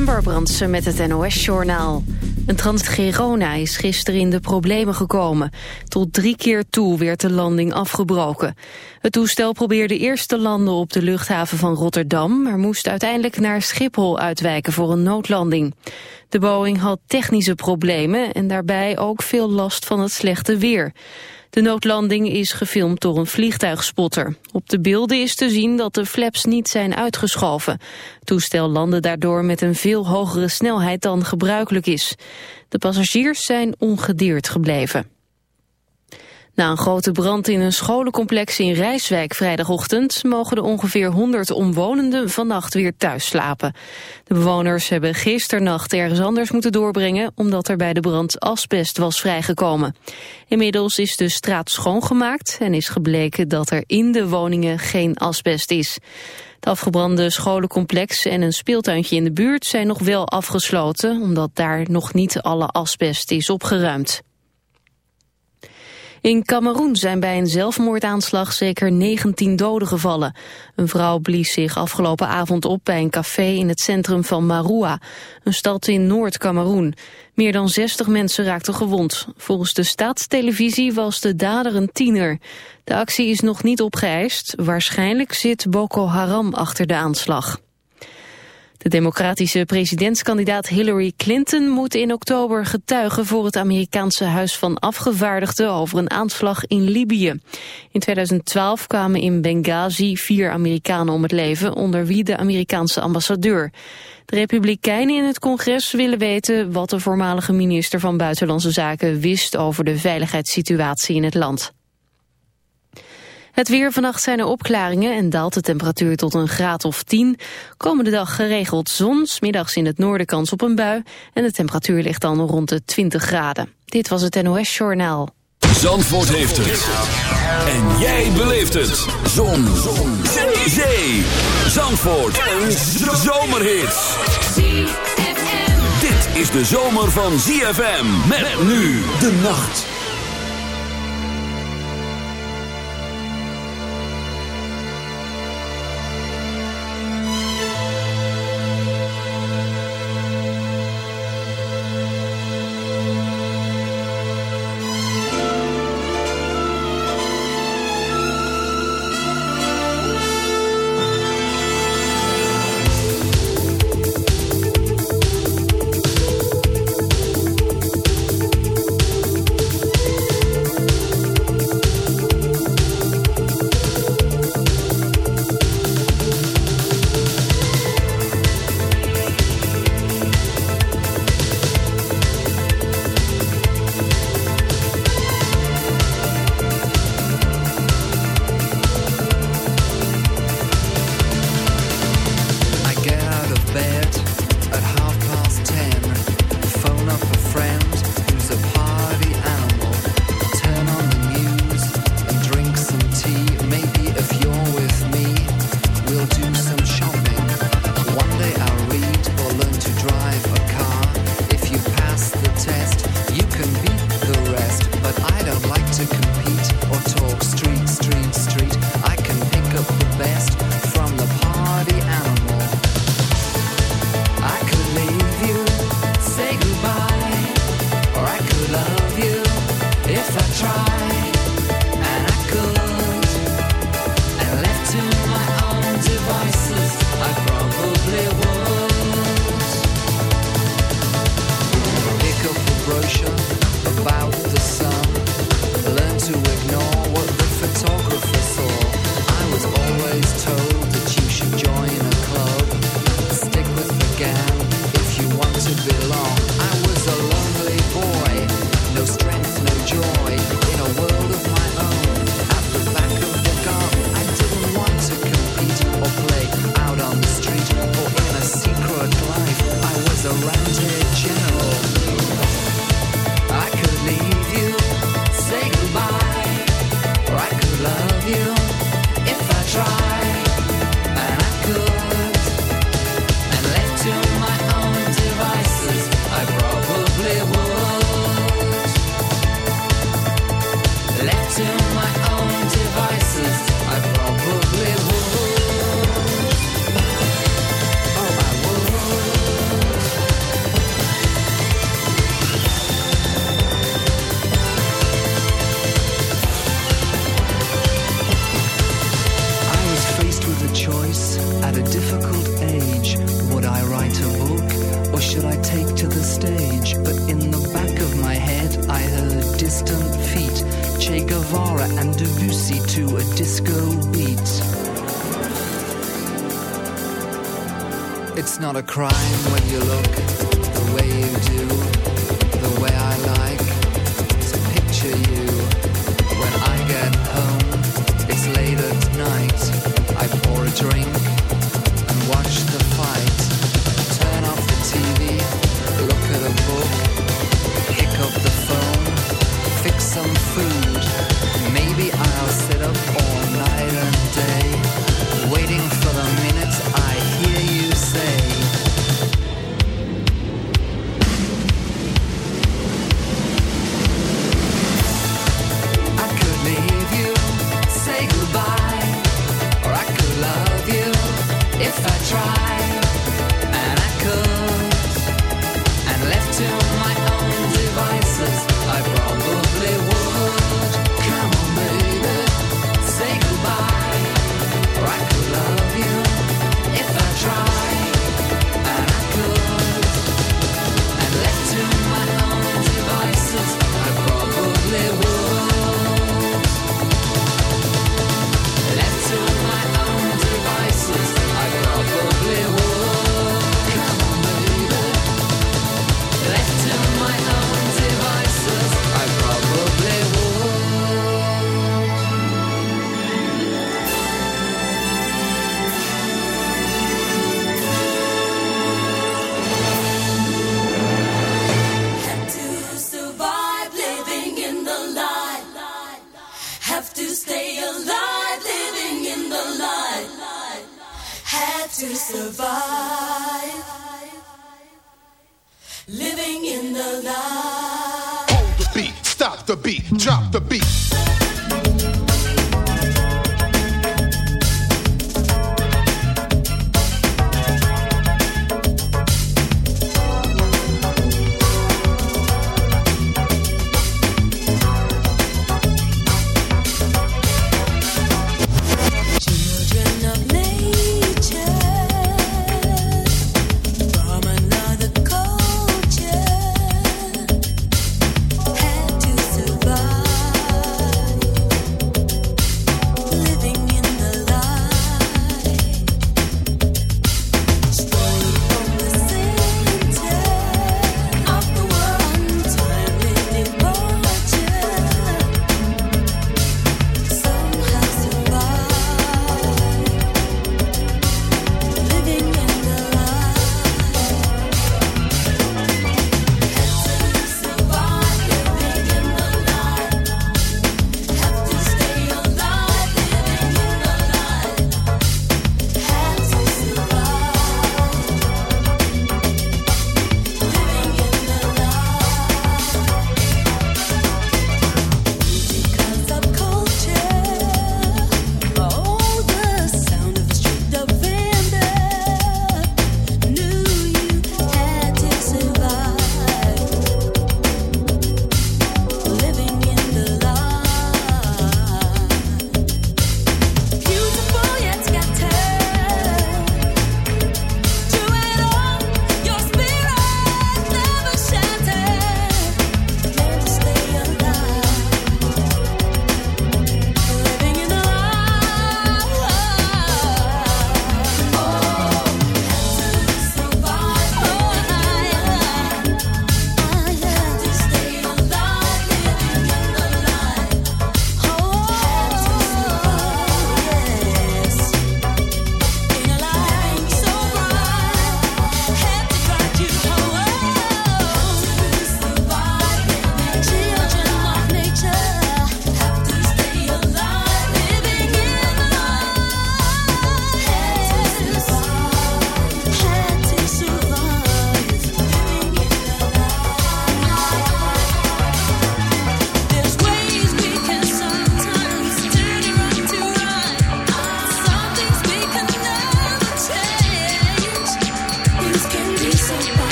Ember Brandsen met het NOS-journaal. Een Transgerona is gisteren in de problemen gekomen. Tot drie keer toe werd de landing afgebroken. Het toestel probeerde eerst te landen op de luchthaven van Rotterdam... maar moest uiteindelijk naar Schiphol uitwijken voor een noodlanding. De Boeing had technische problemen en daarbij ook veel last van het slechte weer. De noodlanding is gefilmd door een vliegtuigspotter. Op de beelden is te zien dat de flaps niet zijn uitgeschoven. Toestel landde daardoor met een veel hogere snelheid dan gebruikelijk is. De passagiers zijn ongedeerd gebleven. Na een grote brand in een scholencomplex in Rijswijk vrijdagochtend... mogen de ongeveer 100 omwonenden vannacht weer thuis slapen. De bewoners hebben gisternacht ergens anders moeten doorbrengen... omdat er bij de brand asbest was vrijgekomen. Inmiddels is de straat schoongemaakt en is gebleken dat er in de woningen geen asbest is. Het afgebrande scholencomplex en een speeltuintje in de buurt zijn nog wel afgesloten... omdat daar nog niet alle asbest is opgeruimd. In Cameroen zijn bij een zelfmoordaanslag zeker 19 doden gevallen. Een vrouw blies zich afgelopen avond op bij een café in het centrum van Marua, een stad in Noord-Cameroen. Meer dan 60 mensen raakten gewond. Volgens de staatstelevisie was de dader een tiener. De actie is nog niet opgeëist. Waarschijnlijk zit Boko Haram achter de aanslag. De democratische presidentskandidaat Hillary Clinton moet in oktober getuigen voor het Amerikaanse Huis van Afgevaardigden over een aanslag in Libië. In 2012 kwamen in Benghazi vier Amerikanen om het leven, onder wie de Amerikaanse ambassadeur. De Republikeinen in het congres willen weten wat de voormalige minister van Buitenlandse Zaken wist over de veiligheidssituatie in het land. Het weer vannacht zijn er opklaringen en daalt de temperatuur tot een graad of 10. Komende dag geregeld zon, middags in het noorden kans op een bui... en de temperatuur ligt dan rond de 20 graden. Dit was het NOS Journaal. Zandvoort heeft het. En jij beleeft het. Zon. zon. Zee. Zandvoort. Een zomerhit. Dit is de zomer van ZFM. Met nu de nacht.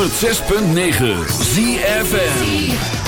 106.9 ZFM.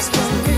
story.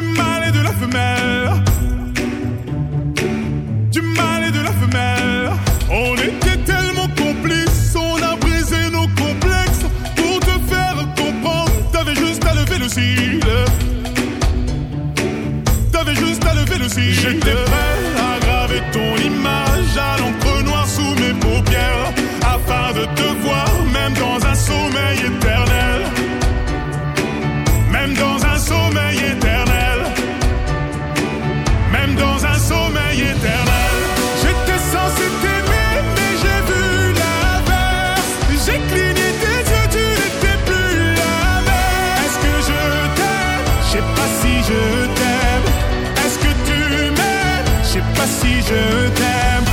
Mâle et de la femelle. Du mâle et de la femelle. On était tellement complices, on a brisé nos complexes. Pour te faire comprendre, t'avais juste à lever le cil. T'avais juste à lever le cil. J'étais prêt à graver ton image à l'encre noire sous mes paupières. Afin de te voir, même dans un sommeil éternel. Je t'aime.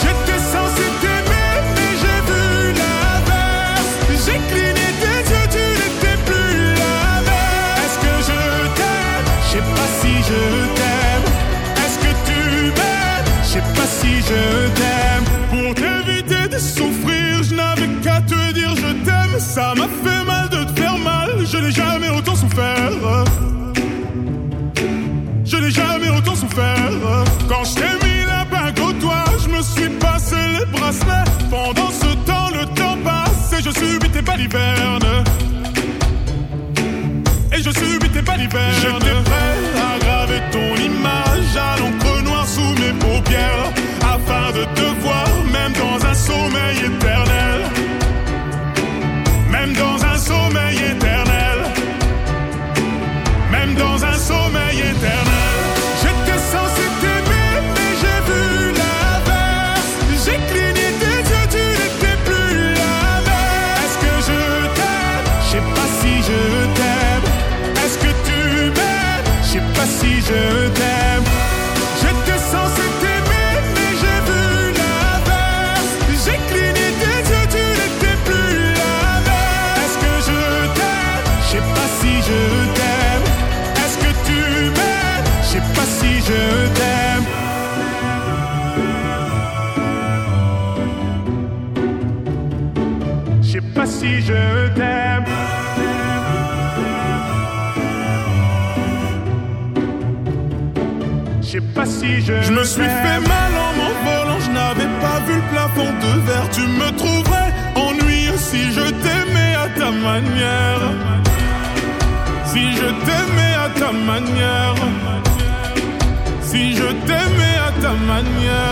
J'étais censé t'aimer, mais j'ai vu l'inverse. J'ai cligné tes yeux, tu n'étais plus la même. Est-ce que je t'aime? Je sais pas si je t'aime. Est-ce que tu m'aimes? Je sais pas si je t'aime. Pour t'éviter de souffrir, je n'avais qu'à te dire je t'aime. Ça m'a fait mal de te faire mal. Je n'ai jamais autant souffert. Je n'ai jamais autant souffert. Quand je balivernes. J'étais prêt à graver ton image à l'encre noire sous mes paupières. Afin de te voir, même dans un sommeil éternel. Yeah.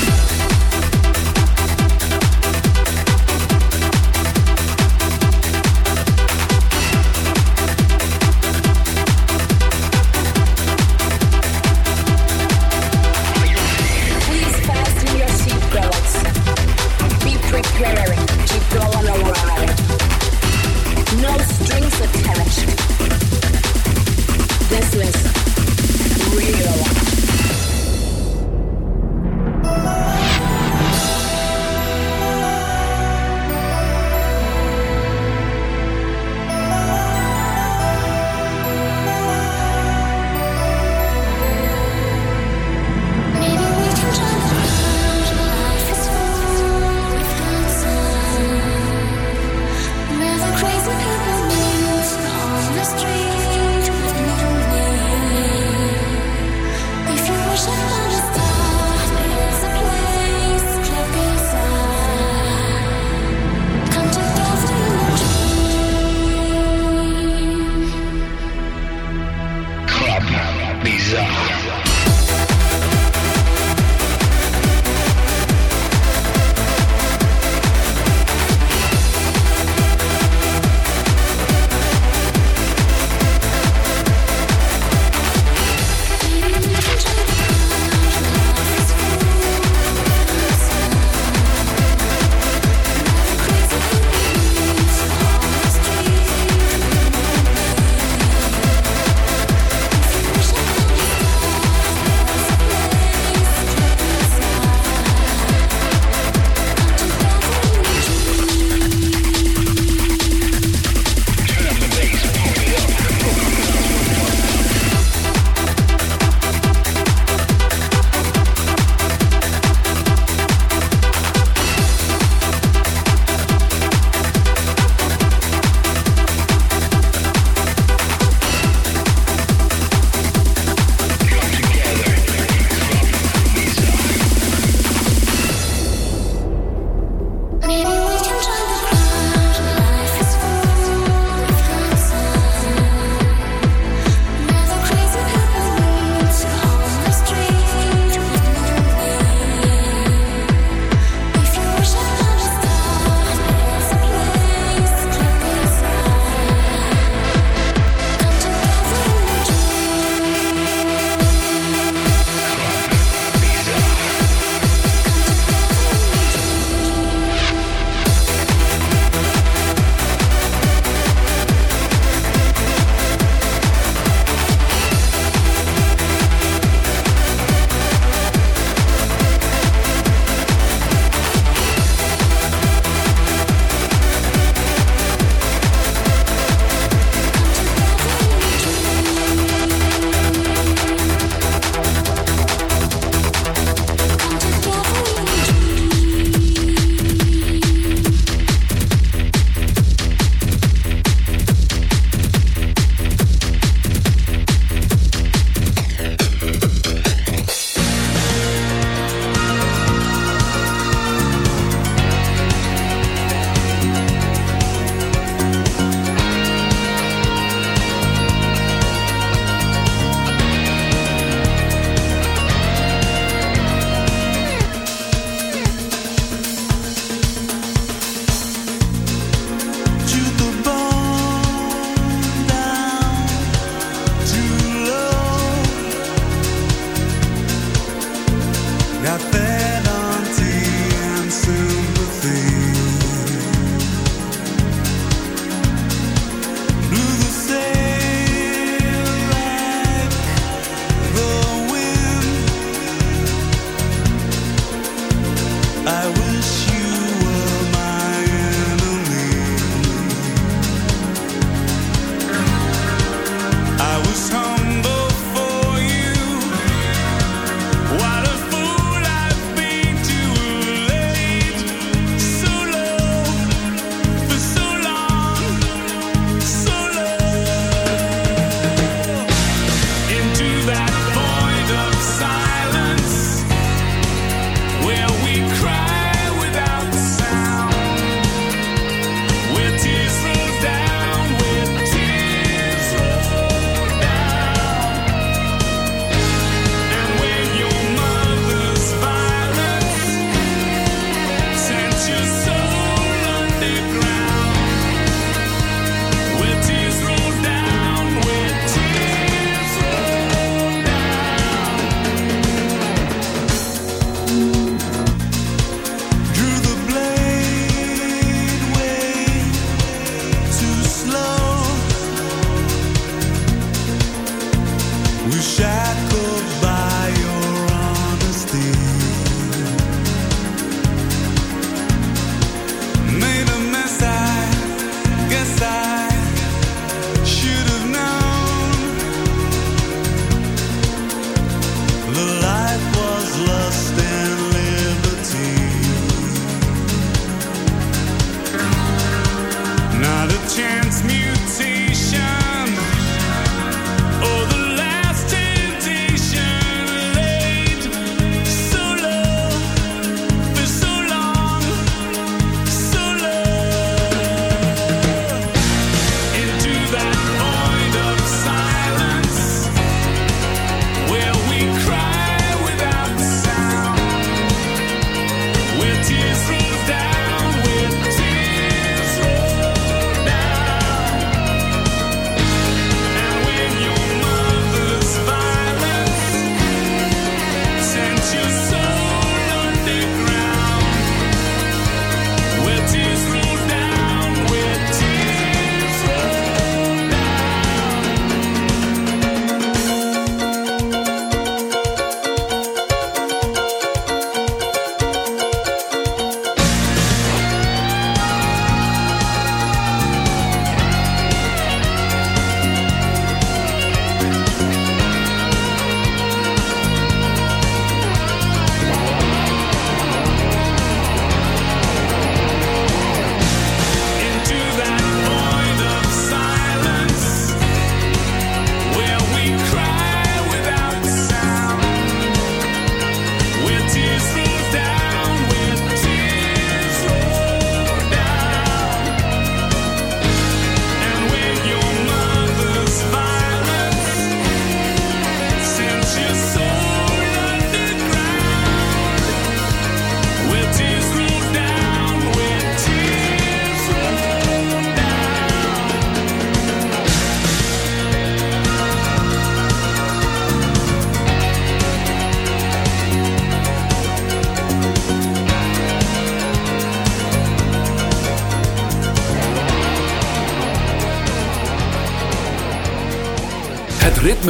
We shadow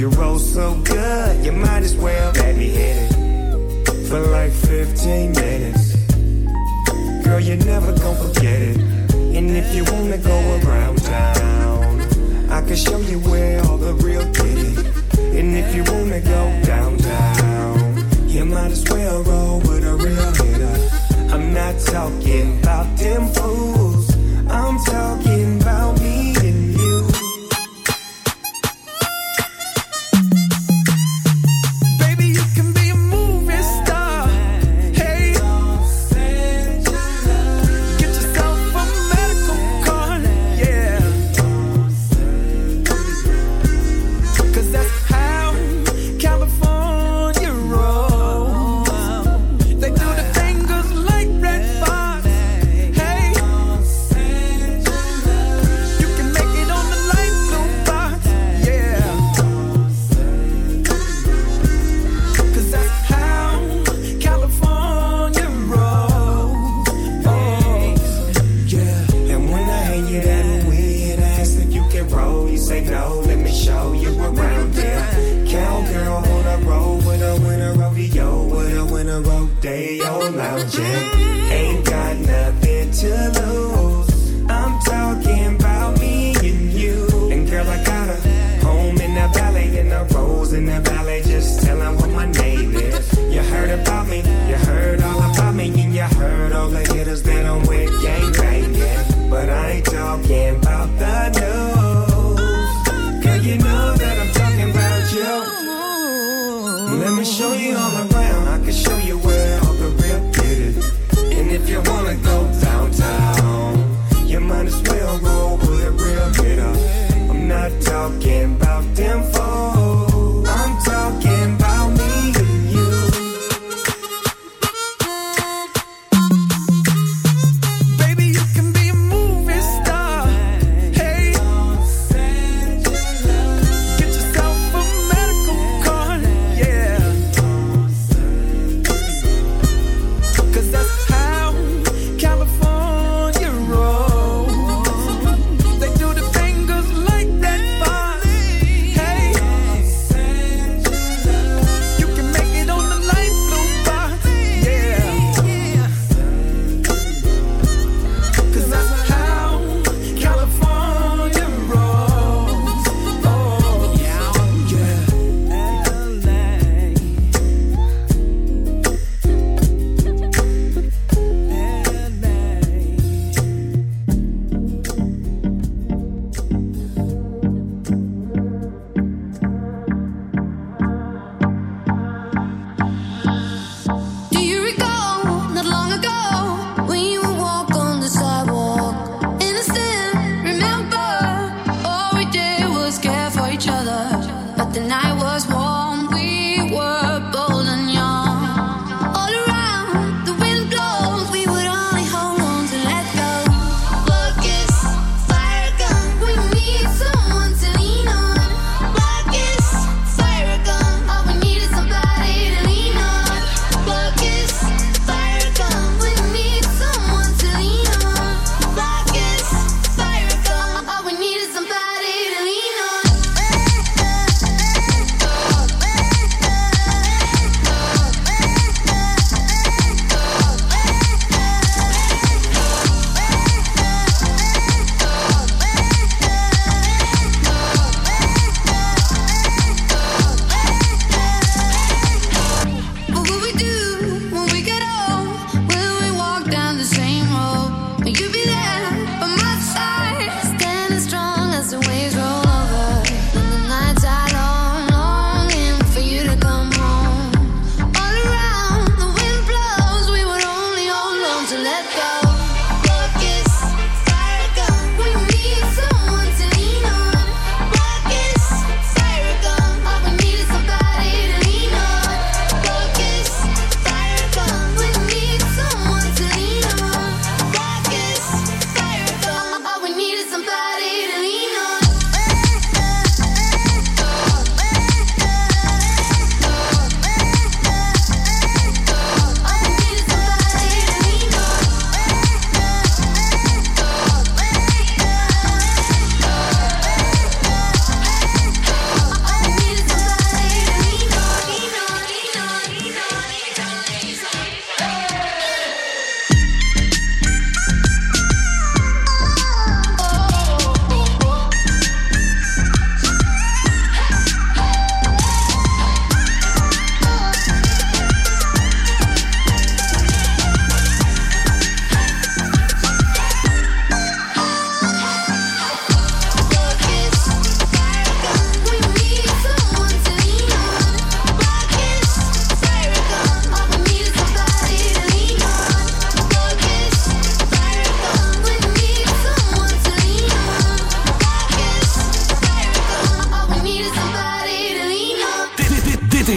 You roll so good, you might as well let me hit it for like 15 minutes. Girl, you're never gonna forget it. And if you wanna go around town, I can show you where all the real did it. And if you wanna go downtown, you might as well roll with a real hitter. I'm not talking about them fools, I'm talking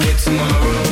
get to my room